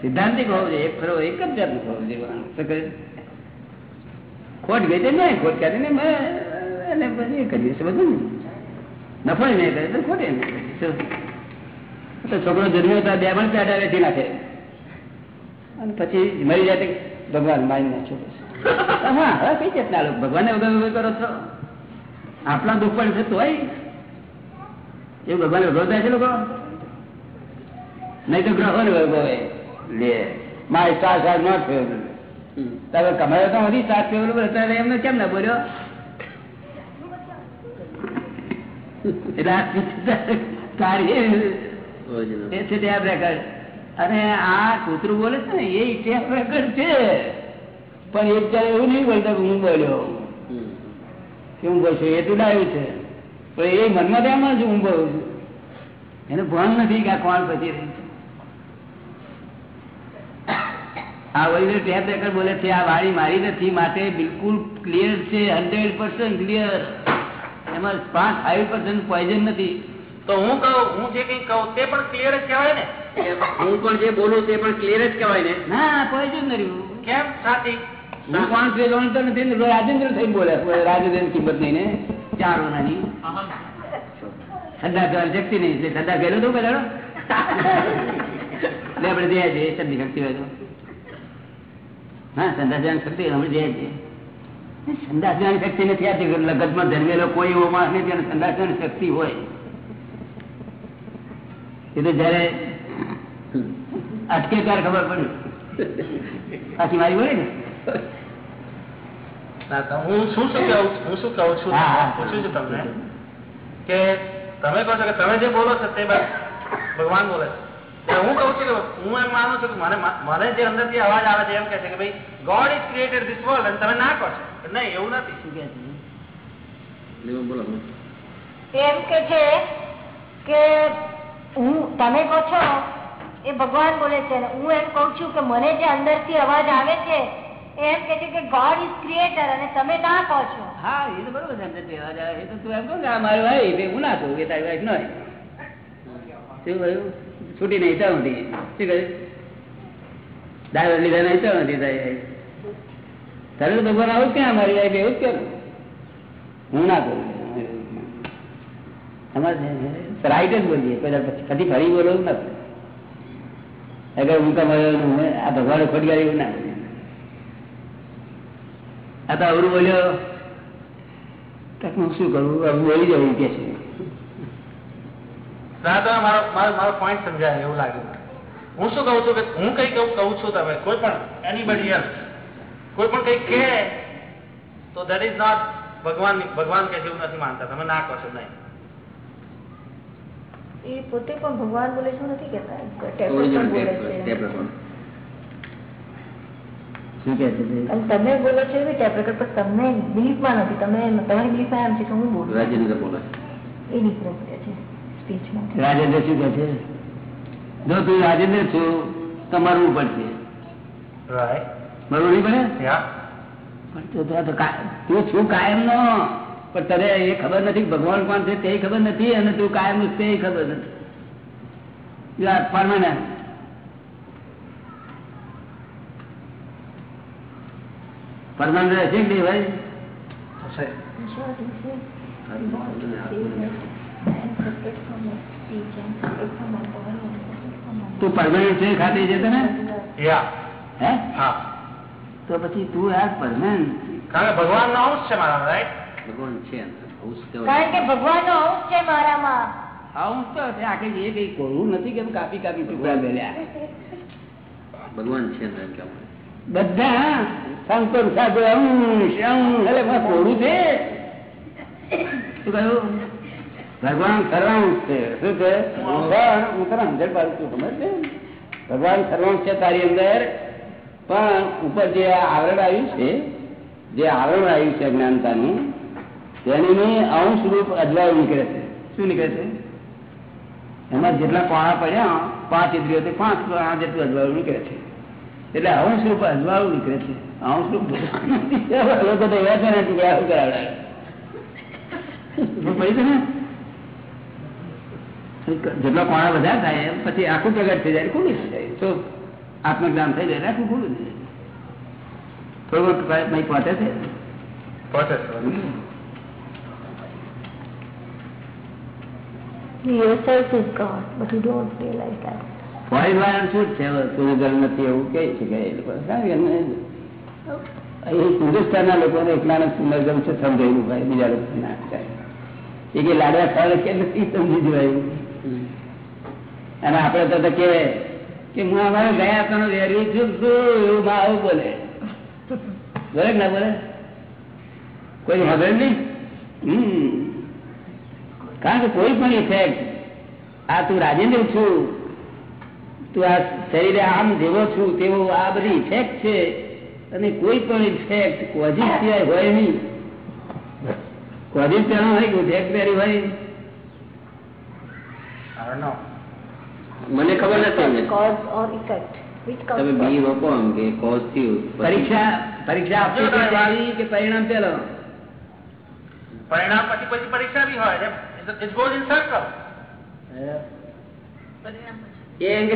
સિદ્ધાંતિક હોવું જોઈએ. ફરો એક જ જાતનું હોવું જોઈએ? ખોટ ગઈ ને ખોટ કાઢી ને મેં એને પછી એ કર્યું છે બધું નફો નહીં કરે તો ખોટે નહીં? છોકરો જન્મ્યો ત્યાં બે પણ પેટા વેચી નાખે અને પછી મરી જાય ભગવાન મારી નાખ્યો હા, હવે કઈ જાતના વગર કરો છો? આપણા દુઃખ પણ છે તોય? એવું ભગવાન વગર થાય છે લોકો? નહીં તો ગ્રહો ને વગર લે my star are not favourable. તમે કમાયો તો નથી સ્ટાર ફેવરેબલ અત્યારે એમને કેમ ના બોલ્યો? એટલે કાર્ય. એ છે ટેપ રેકર્ડ અને આ કૂતરું બોલે છે ને એ ટેપ રેકર્ડ છે. પણ એક જયારે એવું નહીં બોલતો હું બોલ્યો. કે હું બોલશું એ તુડાયું છે. પણ એ મનમાં ત્યાં જ હું બોલું છું. એને ભાન નથી કે આ કોણ પછી રહી છે. આ વડીલ ટેપ રેકર્ડ બોલે છે આ વાળી મારી નથી માટે બિલકુલ ક્લિયર છે હંડ્રેડ પર્સન્ટ ક્લિયર એમાં પાંચ ફાઈવ પર્સન્ટ પોઈઝન નથી. તો હું કહું હું જે કઈ કહું તે પણ ક્લિયર જ કહેવાય ને? હું પણ જે બોલું તે પણ ક્લિયર જ કહેવાય ને? ના પોઈઝન નથી કેમ? સાથી હું કોણ છે જાણતો નથી રાજેન્દ્ર થઈ બોલે રાજેન્દ્ર કિંમત નહીં ને? ચાર નાની. શ્રદ્ધા શક્તિ નહીં એટલે શ્રદ્ધા ગયેલો તો પેલા એટલે આપણે જઈએ છીએ શ્રદ્ધી શક્તિ હોય તો. હા સંદાસ જવાની શક્તિ આપણે જઈએ છીએ સંદાસ જવાની શક્તિ નથી આતી લગતમાં ધર્મેલો કોઈ એવો માણસ નથી જેને સંદાસ જવાની શક્તિ હોય. એ તો જયારે અટકે ત્યારે ખબર પડી. પાછી મારી બોલે ને? હું શું શું કહું હું શું કહું છું. પૂછું છું તમને કે તમે કહો છો કે તમે જે બોલો છો તે ભગવાન બોલે છે. હું કહું છું કે હું એમ માનું છું કે મને મને જે અંદરથી અવાજ આવે છે એમ કે છે કે ભાઈ God is created this world અને તમે ના કહો છો. કે નહીં એવું નથી. શું કહે છે? બોલો. એમ કે છે કે હું, તમે કહો છો? એ ભગવાન બોલે છે હું એમ કઉ છું કે મને જે અંદરથી અવાજ આવે છે એમ કે છે કે ગોડ ઇઝ ક્રિએટર અને તમે ના કહો છો? હા, એ તો બરોબર છે તો એમ કહો આ મારું વાઈફ એ હું ના કહું કે તારી વાઈફ નહીં શું કહ્યું? છૂટી નહીં તો નથી. શું કહ્યું? દાળ લીધા નહીં તો નથી તારે તો ભગવાન આવું ક્યાં, મારી વાઈફ એવું જ કેમ? હું ના કહું. અમારે રાઈટ જ બોલીએ. કદી ફરી બોલો નથી અગર હું તમારે આ ભગવાન ખોટ ગયા એવું ના આ તો અવરું બોલ્યો. હું શું કરું? અવરું બોલી જવું કે તમે મારો પોઈન્ટ સમજાય, એવું લાગ્યું હું શું કહું છું કે હું કઈ કહું છું તમે. કોઈ પણ એનીબડી એલ્સ કોઈ પણ કઈ કહે, તો દેટ ઇઝ નોટ ભગવાન ભગવાન કે જેવું નથી માનતા. તમે ના કહો છો, નહીં. એ પોતે પણ ભગવાન બોલે છે નથી કેતા Original tape- tape record. શું કે છે તે? અને તમે બોલો છો ટેપ રેકર્ડ પર તમને બિલીફમાં નથી. તમે તમારી બિલીફમાં એમ છે કે હું બોલું રાજેન્દ્ર બોલે એ ડિફરન્સ કે છે સ્પીચમાં. રાજેન્દ્ર શું કે છે? જો તું રાજેન્દ્ર છું તો મરવું પડશે રાઈટ મરવું નહીં પડે તો- તો- તો તું છું કાયમ નો પણ તને એ ખબર નથી કે ભગવાન કોણ છે તે ખબર નથી અને તું કાયમનું તે ખબર નથી. You are permanent. પરમાનન્ટ રહેશે કે નહીં ભાઈ? થશે. તું પરમાનન્ટ છે ખાતરી છે તને? યા. હે? હા. તો પછી તું યાર પરમાનન્ટ કારણ કે ભગવાન નો અંશ છે મારા રાઈટ ભગવાન છે. કારણ કે ભગવાન નો અંશ છે મારામાં. આવું તો છે આખી એ કઈ કોરું નથી કેમ કાપી કાપી ટુકડા મેલ્યા ભગવાન છે અંદર એમ કહેવાય. બધા સંતો સાધુ અંશ અંશ એટલે કોરું છે? શું કહ્યું? ભગવાન સર્વાંશ છે. શું છે? હું તને સમજણ પાડું છું ખબર છે? ભગવાન સર્વાંશ છે તારી અંદર. પણ ઉપર જે આવરણ આવ્યું છે જે આવરણ આવ્યું છે અજ્ઞાનતાનું તેની અંશ રૂપ અજવાયું નીકળે છે. શું નીકળે છે? એમાં જેટલા કોણા પડ્યા, પાંચ ઇન્દ્રિયો પાંચ કોણા જેટલું અજવાળું નીકળે છે. એટલે અંશ રૂપ અજવાળું નીકળે છે. અંશ રૂપ લોકો તો એવા ને જેટલા કોણા બધા થાય પછી આખું પ્રગટ થઈ જાય. ખુલ્લું થઈ જાય આત્મજ્ઞાન થઈ જાય. આખું ખુલ્લું થઈ જાય થોડું પહોંચે છે? પહોંચે છે. Yourself is God, એવું કહે છે કે એ કે હિન્દુસ્તાનના લોકોને એકલાને સુંદરજલ છે સમજાયું ભાઈ બીજા લોકો ના કે લાડવા ખાવા કે નથી સમજી જવાયું અને આપણે તો કે કે હું અમારે ગયા તને વેરવી છું એવું માં આવું બોલે. બોલે કે ના બોલે? કોઈ હવે નહીં? હમ. કારણ કે કોઈ પણ ઇફેક્ટ આ તું રાજેન્દ્ર છું તું આ શરીરે આમ જેવો છું તેવો આ બધી ઇફેક્ટ છે. અને કોઈ પણ ઇફેક્ટ કોઝિસ સિવાય હોય નહીં. કોઝિસ પેલા હોય કે ઇફેક્ટ પહેરી હોય. મને ખબર નથી. તમે બી રોકો એમ કે કોઝ થયું પરીક્ષા પરીક્ષા કે પરિણામ પેલો પરિણામ પછી પછી પરીક્ષા બી હોય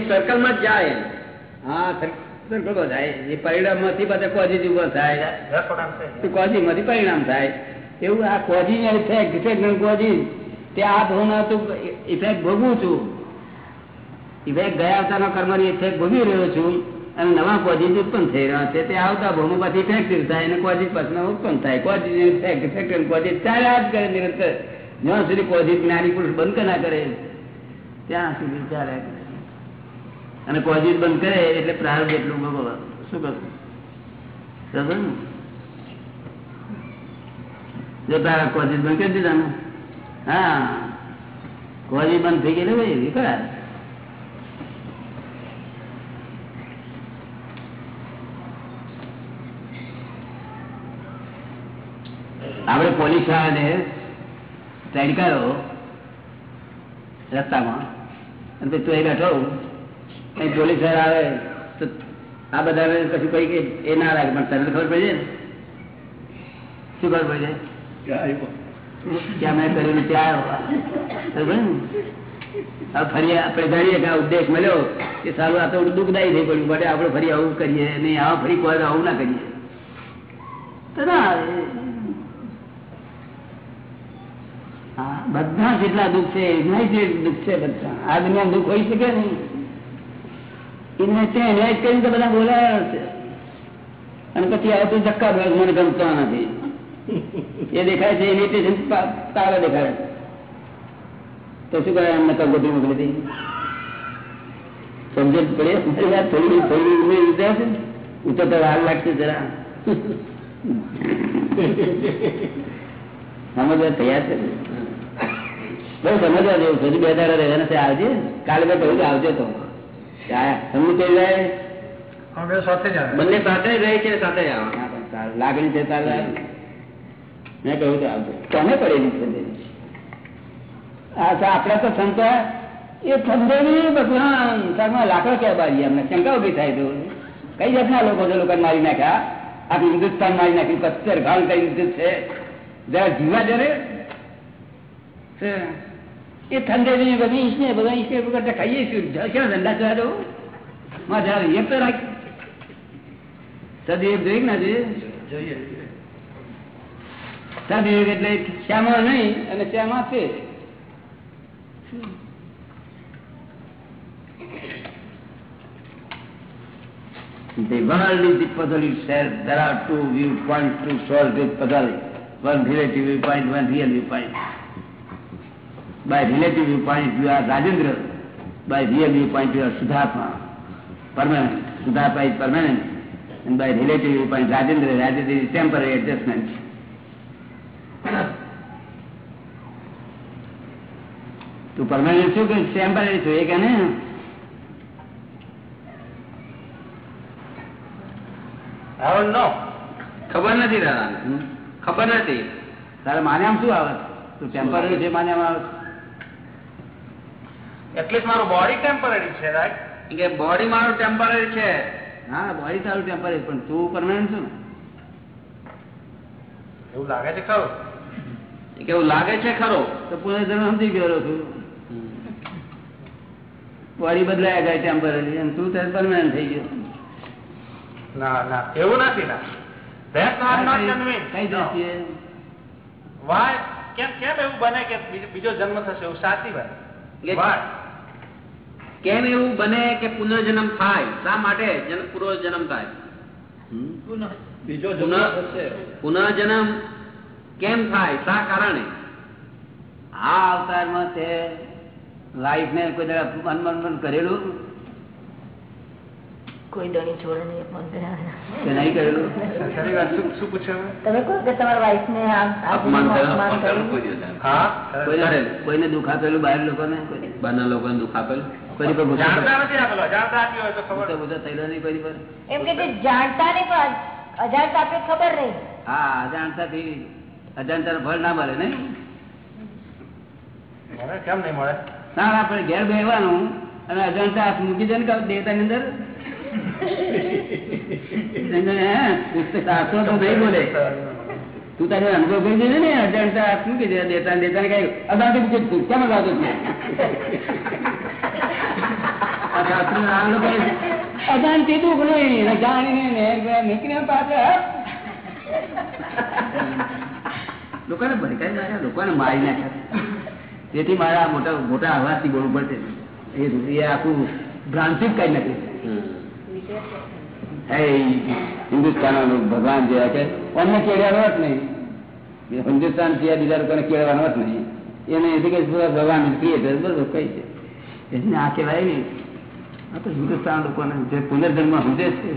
સર્કલ જ જાય. હા સર્કલ થાય. એ પરિણામમાંથી બધા કોઝિસ ઊભો થાય. કોઝી માંથી પરિણામ થાય. એવું આ કોઝી ઇફેક્ટ આ ભાવના તું ઇફેક્ટ ભોગવું છું. ઇફેક્ટ ગયા આવતાના કર્મની ઇફેક્ટ ભોગવી રહ્યો છું. અને નવા કોઝિસ ઉત્પન્ન થઈ રહ્યા છે. તે આવતા ભોમો પછી ઇફેક્ટિવ થાય અને કોઝિસ પાછળ ઉત્પન્ન થાય. કોઝિસ ઇફેક્ટ ઇફેક્ટ કોઝિસ ચાલ્યા જ કરે નિરંતર. જ્યાં સુધી કોઝિસ જ્ઞાની પુરુષ બંધ ના કરે, ત્યાં સુધી કરે અને કોઝિસ બંધ કરે એટલે પ્રારંભ એટલું ભોગવવા શું કરું બરાબર જો તારા કોઝિસ બંધ કરી દીધા હા. કોઝિસ બંધ થઈ ગયેલી ભાઈ ખરા આપણે પોલીસ વાળાને કર્યો રસ્તામાં. અને પછી તું એ બેઠો કઈ પોલીસવાળા આવે તો આ બધા કશું કઈ કે એ ના લાગે, પણ તને ખબર પડી જાય શું ખબર પડી જાય? મેં કર્યું ત્યાં આવ્યો. ફરી આપણે જાણીએ કે આ ઉદ્દેશ મળ્યો કે સારું, આ તો દુઃખદાયી થઈ પડ્યું માટે આપણે ફરી આવું કરીએ નહીં, આવા ફરી કોઈ આવું ના કરીએ. તો ના બધા જેટલા દુઃખ છે યુનાઇટેડ દુઃખ છે બધા. આ દુનિયા દુઃખ હોય શકે નહીં. એને ત્યાં ઇન્વાઇટ કરીને બધા બોલાયા છે. અને પછી આવે તો ધક્કા ભાગ મને ગમતો નથી. તો શું કરે, એમને કગોટી મોકલી હતી. સમજણ પડે થોડી થોડી ઉમેર લીધા છે. હું તો તો વાર લાગશે જરા. સમજવા તૈયાર છે? બહુ સમજવા જેવું છે. બે દાડા નથી આવજે. કાલે મેં કહ્યું આવજો તો. આયા. સમજી કઈ જાય બંને સાથે રહે છે સાથે હા, લાગણી છે તારે મેં કહ્યું તો આવજો. તમે પડેલી છે? આ તો આપડા તો સંતો એ નહીં ભગવાન. તારમાં લાકડો ક્યાં બાજી અમને શંકા ઊભી થાય તો. કઈ જાતના લોકો છે? લોકો મારી નાખ્યા? આખું હિન્દુસ્તાન મારી નાખ્યું. કચ્છર ઘાલ કરી દીધું છે? જરા જીવા જરે. છે. એ ઠંડે નહીં બધી ઈસને બધા ઈસને કરતા ખાઈએ છીએ ક્યાં ધંધા ચલા દો માં જરા એક તો રાખ સદવિવેક જોઈ ના જોઈએ જોઈએ સદવિવેક એટલે શ્યામા નહીં અને શ્યામા છે The world is the puzzle itself. There are two viewpoints to solve this puzzle. One relative viewpoint, one real viewpoint. By relative viewpoint you are Rajendra. By real viewpoint you are Siddhartha. Permanent. Siddhartha is permanent. And by relative viewpoint Rajendra, Rajendra is temporary adjustment. તું permanent છું કે temporary છું એ કે ને. ખબર નથી દાદા? ખબર નથી તારે માન્યામાં શું આવે તું ટેમ્પરરી છે માન્યામાં આવે એટલીસ્ટ મારું બોડી ટેમ્પરરી છે રાઈટ કે બોડી મારું ટેમ્પરરી છે. હા બોડી તારું ટેમ્પરરી પણ તું પરમાનન્ટ છું ને? એવું લાગે છે ખરો? કે એવું લાગે છે ખરો? તો પુનર્જન્મ સમજી ગયો છું. બોડી બદલાયા ગયા ટેમ્પરરી અને તું ત્યારે પરમાનન્ટ થઈ ગયો. ના ના એવું નથી ના? કેમ કેમ એવું બને કે બીજો- બીજો જન્મ થશે? એવું સાચી વાત? કેમ એવું બને કે પુનર્જન્મ થાય? શા માટે જન્મ પૂર્વ જન્મ થાય બીજો પુનર્જન્મ કેમ થાય? શા કારણે? આ અવતારમાં તે લાઈફ ને કોઈ દાડા મન મન મન કરેલું? કોઈ દણી છોડે નહીં નહીં કરેલું? શું પૂછ્યું તમે કહો કે તમારા વાઈફ ને અપમાન અપમાન અપમાન કરેલું. કોઈને દુઃખ આપેલું બહાર લોકોને? કોઈ બહારના લોકોને દુઃખ આપેલું? કોઈની પર ગુસ્સો જાણતા નથી આપેલો જાણતા આપ્યો હોય તો ખબર. ગુસ્સો બધો થયેલો નહીં કોઈની પર એમ કે જાણતા નહીં પણ અજાણતા આપણે ખબર નહીં. હા અજાણતાથી અજાણતાનું ફળ ના મળે નહીં? કેમ નહીં મળે? ના આપણે ઘેર બેવાનું અને અજાણતા હાથ મૂકી દે ને દેવતાની અંદર. હે, તો નહીં બોલે. તું તારે અનુભવ કરી દેજે ને અજાણતા હાથ મૂકી દે દેતા દેતા ને કઈ અજાણતી મૂકી કેમ અગાતો છે? આ શાસ્ત્રનો આ લોકો અજાણતી દુઃખ નહીં ને જાણીને ને મૂકીને લોકોને ભડકાઈ માર્યા લોકોને મારી નાખ્યા. તેથી મારા મોટા મોટા અવાજથી બોલવું પડશે એ એ આખું ભ્રાંતિ કઈ નથી હિન્દુસ્તાન ભગવાન જેવા કે અમને કેળવાનો જ નહીં. હિન્દુસ્તાન સિવાય બીજા લોકોને કેળવાનો જ નહીં. એને એથી કે ભગવાન ક્રિએટર બધું કઈ છે. એને આ કહેવાય નહીં આ તો હિન્દુસ્તાન લોકોને જે પુનર્જન્મ સમજે છે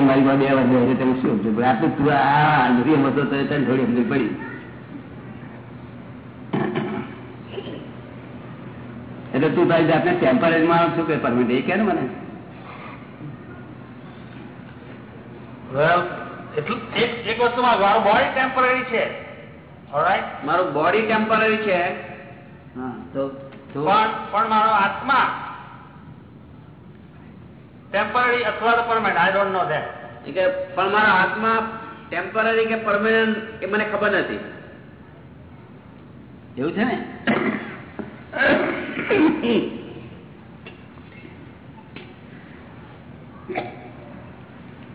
મારી પાસે બે વાર બે તમે શું સમજ? આટલું તું આ નથી સમજતો થોડી સમજ પડી. એટલે તું તારી જાતને ટેમ્પરરી માં શું કે પરમિટ એ કે ને મને. એક વસ્તુમાં બોડી ટેમ્પરરી છે? મારું બોડી ટેમ્પરરી છે. પણ મારો આત્મા ટેમ્પરરી અથવા તો permanent I don't know that કે પણ મારો આત્મા ટેમ્પરરી કે પરમેનન્ટ એ મને ખબર નથી. એવું છે ને?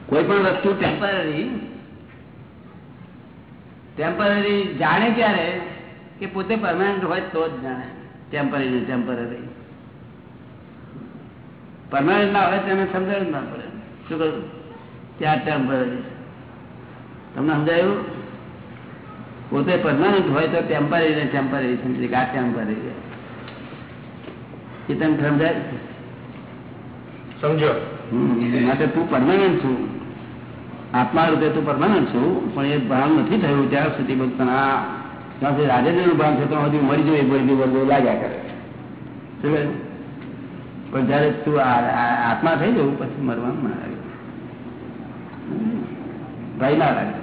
કોઈ પણ વસ્તુ ટેમ્પરરી ટેમ્પરરી જાણે ક્યારે કે પોતે પરમાનન્ટ હોય તો જ જાણે. ટેમ્પરરી ટેમ્પરરી પરમાનન્ટ ના હોય તેને સમજાયું જ ના પડે. શું કહ્યું? ત્યાં ટેમ્પરરી તમને સમજાયું? પોતે પરમાનન્ટ હોય તો ટેમ્પરરી ને ટેમ્પરરી સમજી કે આ ટેમ્પરરી એ તમને સમજાય? સમજો. માટે તું પરમાનન્ટ છું. આત્મા રૂપે તું પરમાનન્ટ છું પણ એ ભાન નથી થયું ત્યાર સુધી બધું આ ત્યાં સુધી રાજેન્દ્રનું ભાન છે તો હજુ મરી જોઈએ મરી વર્ગો લાગ્યા કરે? પણ જયારે તું આત્મા થઈ જવું પછી મરવાનું ના લાગે. ભાઈ ના લાગે.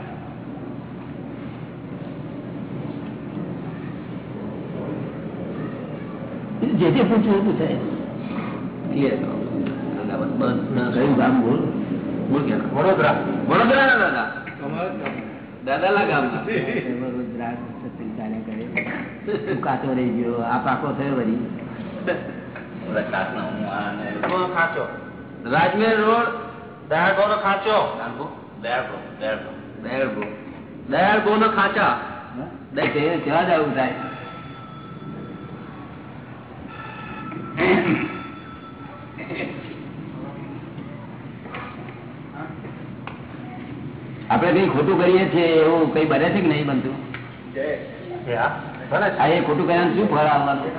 જે જે પૂછવું પૂછાય. કયું ગામ બોલ? બોલ કે વડોદરા. વડોદરા ના દાદા. દાદાના ગામના રોજ સત્સંગ ચાલ્યા કરે તું (laughs) કાચો રહી ગયો. આ પાકો થયો વળી. રાજમેર રોડ. દયા કોનો ખાંચો? દયાળગો દયાળગો નો ખાચા. તે કેવા જ આવું થાય. આપણે કઈ ખોટું કરીએ છીએ એવું કઈ બને છે કે નહીં બનતું? એ હા, ભલે છે. આ એ ખોટું કર્યા શું ફળ આવવાનું?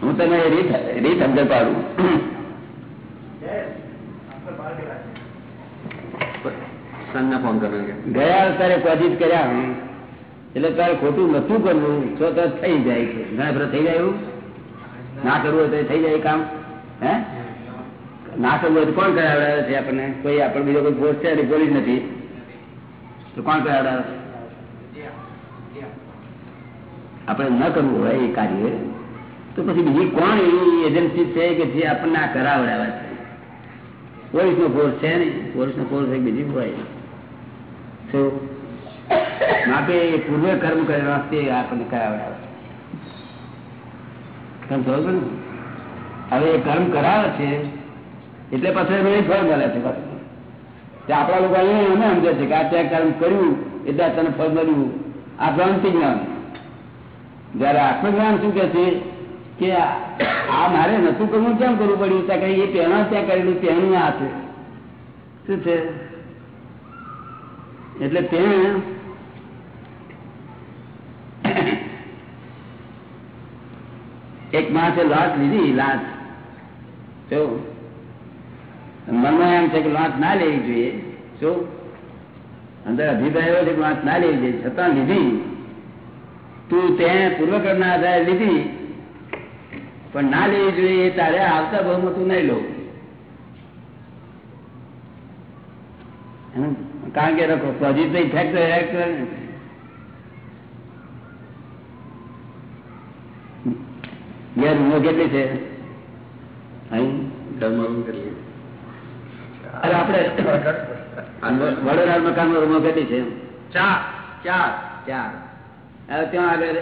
હું તને રીત રીત સમજ પાડું. ગયા અત્યારે કોજિત કર્યા એટલે તારે ખોટું નતું કરવું તો તો થઈ જાય છે. ઘણા બધા થઈ જાય એવું? ના કરવું હોય તો થઈ જાય કામ. હે? ના કરવું હોય તો કોણ કરાવડાવે છે આપણને? કોઈ આપણે બીજો કોઈ ફોર્સ છે? પોલીસ નથી. તો કોણ કરાવડાવે? આપણે ન કરવું હોય એ કાર્ય, તો પછી બીજી કોણ એવી એજન્સી છે કે જે આપણને આ કરાવડાવે છે? પોલીસ નો ફોર્સ છે નહીં. પોલીસ નો ફોર્સ એક બીજી હોય. તો માટે પૂર્વે કર્મ કરવા આપણને કરાવડાવે તમે સમજો ને? હવે એ કર્મ કરાવે છે, એટલે પછી એનું એ ફળ મળે છે. તે આપણા લોકો અહીંયા સમજે છે કે આ ત્યાં કર્મ કર્યું, એટલે તને ફળ મળ્યું. આ ભ્રાંતિ જ્ઞાન જયારે આત્મજ્ઞાન શું કે છે કે આ આ મારે નતું કરવું, કેમ કરવું પડ્યું? ત્યાં કઈ એ પહેલા ત્યાં કરેલું તેનું આ છે. શું છે? એટલે તે એક માણસે લાત લીધી, લાત. જો મનમાં એમ છે કે લાત ના લેવી જોઈએ. શું? અંદર અભિપ્રાય એવો છે કે લાત ના લેવી જોઈએ. છતાં લીધી. તું તે પૂર્વકરના આધારે લીધી. પણ ના લેવી જોઈએ એ તારે આવતા ભાવમાં તું નહીં લો કારણ કે રખો પોઝિટિવ ઇફેક્ટ એક્ટ કરે ને યાર રૂમો કેટલી છે? આપણે વડોદરા મકાનમાં રૂમો કેટલી છે ચાર. ચાર. ચાર. હવે ત્યાં આગળ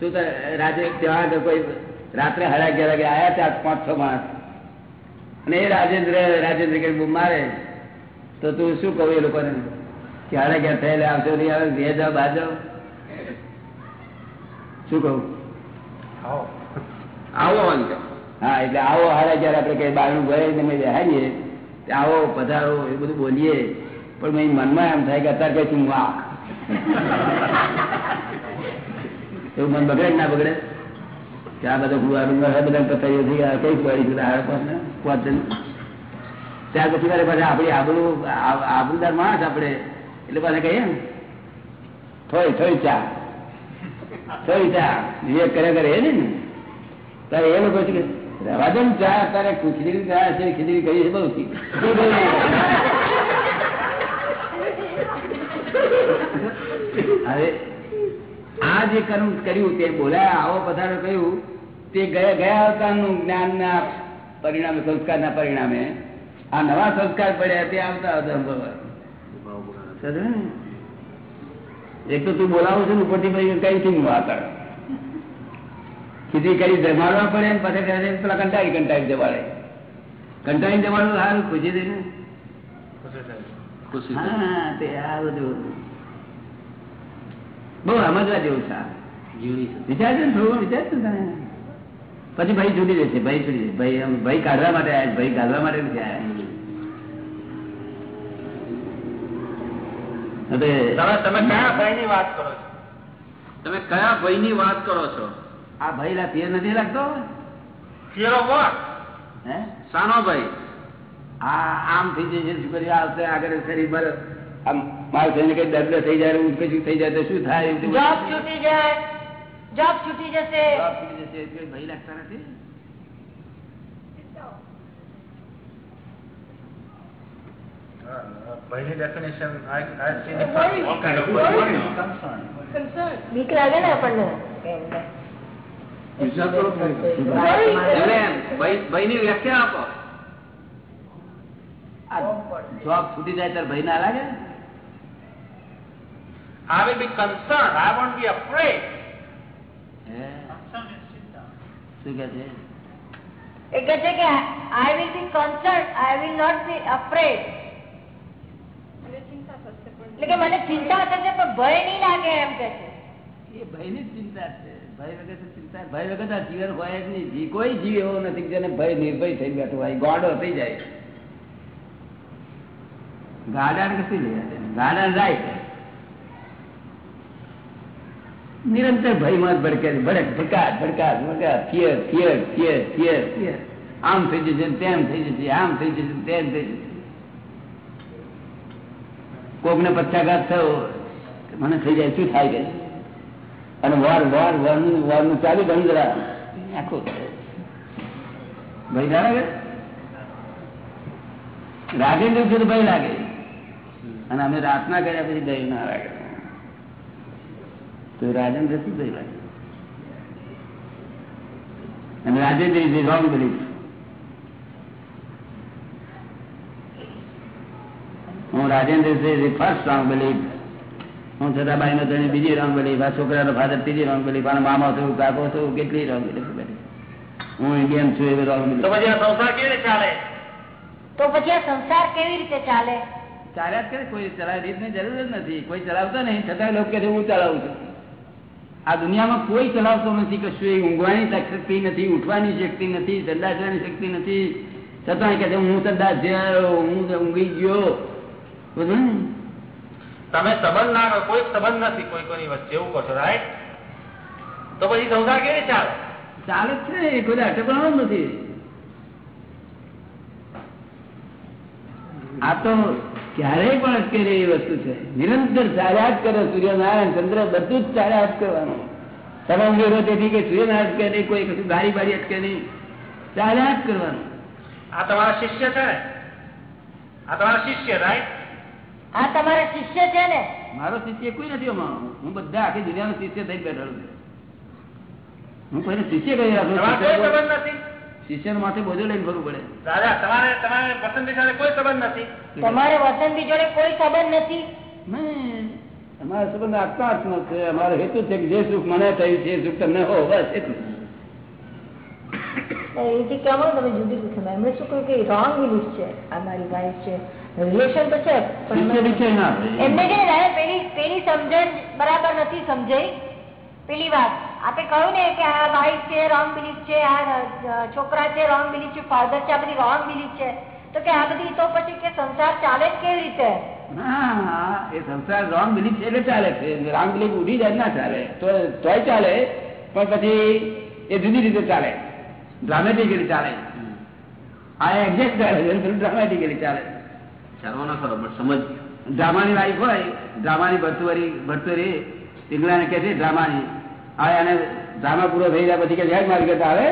શું રાત્રે ત્યાં આગળ કોઈ રાત્રે સાડા અગિયાર વાગે આવ્યા ત્યાં પાંચ છ માણસ. અને એ રાજેન્દ્ર રાજેન્દ્ર કે બૂમ મારે. તો તું શું કહું એ લોકોને? કે સાડા અગિયાર થયેલા આવશો નહીં આવે બે જાઓ શું કહું? આવો હા, એટલે આવો હારે જયારે આપણે કઈ બારણું ભરે તમે બેહાડીએ આવો, પધારો, એ બધું બોલીએ. પણ મેં મનમાં એમ થાય કે અત્યારે કઈ તું વાહ એવું મન બગડે ના બગડે? કે આ બધા ગુવારું બધા પથારીઓ થઈ ગયા, કઈ પડી ગયું? હારે પણ ત્યાર પછી મારે પાછા આપણી આબરૂ આબરૂદાર માણસ આપણે, એટલે પાછા કહીએ ને થોડી થોડી ચા. થોડી ચા. વિવેક કરે એ ને? તારે એ લોકો છે કે રહેવા ચા અત્યારે ખીચડી ચા છે ખીચડી કરી છે? બહુ અરે હવે આ જે કર્મ કર્યું તે બોલાયા આવો પધારો કહ્યું તે ગયા ગયા અવતારનું જ્ઞાનના પરિણામે સંસ્કારના પરિણામે આ નવા સંસ્કાર પડ્યા તે આવતા અનુભવાય. એક તો તું બોલાવું છું ઉપરથી કઈ છે વાત આવે ખીચડી કરી જમાડવા પડે ને પછી કહે છે, પેલા કંટાળી કંટાળી જમાડે કંટાળી જમાડવું સારું ખુશી દઈને થઈ. ખુશી થઈ. હા તે આ બધું બહુ સમજવા જેવું છે આ. જીવની છે. વિચારજો ને થોડું વિચારજો તમે પછી ભાઈ છૂટી જશે ભાઈ છૂટી જશે ભાઈ આમ ભાઈ કાઢવા માટે આવ્યા ભાઈ કાઢવા માટે નથી આવ્યા તમે કયા ભાઈ ની વાત કરો છો તમે કયા ભયની વાત કરો છો આ ભાઈ લા ફેર નથી લાગતો? ફિયર ઓફ વોટ હે? સાનો ભાઈ. આ આમ થઈ જશે શું કરી આવશે આગળ શરીર પર આમ મારું થઈને કઈ દર્દ થઈ જાય ઊંઘ કશું થઈ જાય તો શું થાય જોબ છૂટી જાય. જોબ છૂટી જશે. જોબ છૂટી જશે એટલે ભય લાગતા નથી? બીક લાગે ને આપણને? વ્યાખ્યા આપો જોબ છૂટી જાય ત્યારે ભય ના લાગે? I will be concerned. I won't be afraid. શું કે છે? એ કે I will be concern I will not be afraid એટલે કે મને ચિંતા થશે પણ ભય નહીં લાગે એમ કે છે. એ ભયની ચિંતા છે. ભય વગર ભય વગર જીવન હોય જ નહીં. કોઈ જીવ એવો નથી જેને ભય, નિર્ભય થઈ બેઠો હોય. ગોડો થઈ જાય. ગાડાને કશું જાય આવે રાઈટ નિરંતર ભયમાં ભડકે. ભડક ભડકાટ ભડકાટ ભડકાટ fear fear fear fear fear. આમ થઈ જશે, તેમ થઈ જશે, આમ થઈ જશે, તેમ થઈ જશે. કોકને પક્ષાઘાત થયો, મને થઈ જાય, શું થાય કે અને વાર વાર વન વારનું ચાલી બંધ જરા. આખું ભય ના લાગે? રાગે ને દિવસે તો ભય લાગે. અને અમે રાતના કર્યા પછી ભય ના લાગે. તો રાજેન્દ્ર શું ભય લાગે. અને રાજેન્દ્ર ઇઝ રોંગ બિલીફ હું રાજેન્દ્ર ફર્સ્ટ રોંગ બિલીફ હું છતાબાઈ નો તેની બીજી રંગ બોલી આ છોકરાનો ફાધર ત્રીજી રંગ બોલી પણ મામા થયું કાકો થયું કેટલી રંગ બોલી હું ઇન્ડિયન છું એવી રોંગ તો પછી આ સંસાર કેવી રીતે ચાલે? તો પછી આ સંસાર કેવી રીતે ચાલે? ચાલ્યા જ કરે કોઈ ચલાવે રીતની જરૂર જ નથી. કોઈ ચલાવતો નહીં છતાં લોકો કે હું ચલાવું છું. આ દુનિયામાં કોઈ ચલાવતો નથી કશું એ ઊંઘવાની શક્તિ નથી ઉઠવાની શક્તિ નથી સંદાસ જવાની શક્તિ નથી. છતાં કે હું સંદાસ જયો હું ઊંઘી ગયો. બધું તમે સંબંધ ના કોઈ સંબંધ નથી કોઈ કોઈની વચ્ચે એવું કહો છો રાઈટ તો પછી સંસાર કેવી ચાલે? ચાલે જ છે કોઈ અટકવાનો નથી. આ તો ક્યારેય પણ અટકેલી એવી વસ્તુ છે. નિરંતર ચાલ્યા જ કરે સૂર્યનારાયણ ચંદ્ર બધું જ ચાલ્યા જ કરવાનું. તમે ઊંઘેલો તેથી કે સૂર્યનારાયણ અટકે નહીં કોઈ કશું ગાડી બારી અટકે નહીં. ચાલ્યા જ કરવાનું. આ તમારા શિષ્ય છે. આ તમારા શિષ્ય રાઈટ આ તમારા શિષ્ય છે ને? મારો શિષ્ય કોઈ નથી હું બધા આખી દુનિયાનો શિષ્ય થઈ બેઠો છું. હું કોઈને શિષ્ય કહી રાખું નથી. શિષ્ય માથે બોજો લઈને ફરવું પડે. દાદા તમારે તમારે વસંતી સાથે કોઈ સંબંધ નથી. તમારે વસંતી જોડે કોઈ સંબંધ નથી. અમારો સંબંધ છે. અમારો હેતુ છે કે જે સુખ મને થયું છે સુખ તમને હો બસ એટલું. એથી કેમ તમે જુદી પૂછો એમણે શું કહ્યું કે રોંગ બિલીફ છે આ મારી વાઈફ છે. રિલેશન તો છે પણ એમને- કે ના છે ને દાદા પેલી પેલી સમજણ બરાબર નથી સમજાઈ. પેલી વાત આપણે કહ્યું ને કે આ વાઈફ છે રોંગ બિલીફ છે આ છોકરા છે રોંગ બિલીફ છે ફાધર છે આ બધી રોંગ બિલીફ છે. તો કે આ બધી તો પછી કે સંસાર ચાલે જ કેવી રીતે? હા એ સંસાર રોંગ બિલીફ છે એટલે ચાલે છે. રોંગ બિલીફ ઉડી જાય ના ચાલે. તો તોય ચાલે પણ પછી એ જુદી રીતે ચાલે. ડ્રામેટિકલી ચાલે. આ એક્ઝેક્ટ ચાલે ડ્રામેટિકલી ચાલે ચાલવો ના ખરો ડ્રામાની વાઈફ હોય ડ્રામાની ભરતુરી ભરતુરી પિંગલાને કહે છે ડ્રામાની. આવે અને ડ્રામા પૂરો થઈ ગયા પછી કે જય મારી કરતા આવે?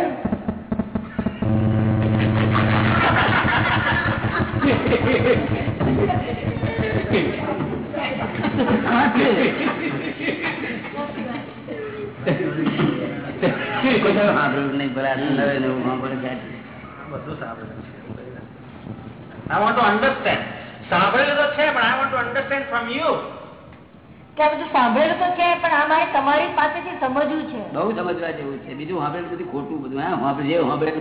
I want to understand. સાંભળેલું તો છે પણ I want to understand from you કે આ બધું સાંભળેલું તો છે પણ આ મારે તમારી પાસેથી સમજવું છે. બહુ સમજવા જેવું છે. બીજું સાંભળેલું બધું ખોટું બધું. હા સાંભળે જે સાંભળે.